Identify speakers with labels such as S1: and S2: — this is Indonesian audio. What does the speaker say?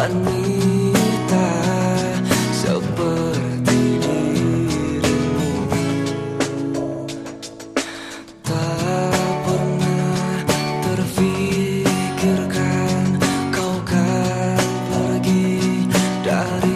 S1: wanita seperti dirimu. Tak pernah terfikirkan kau kan pergi dari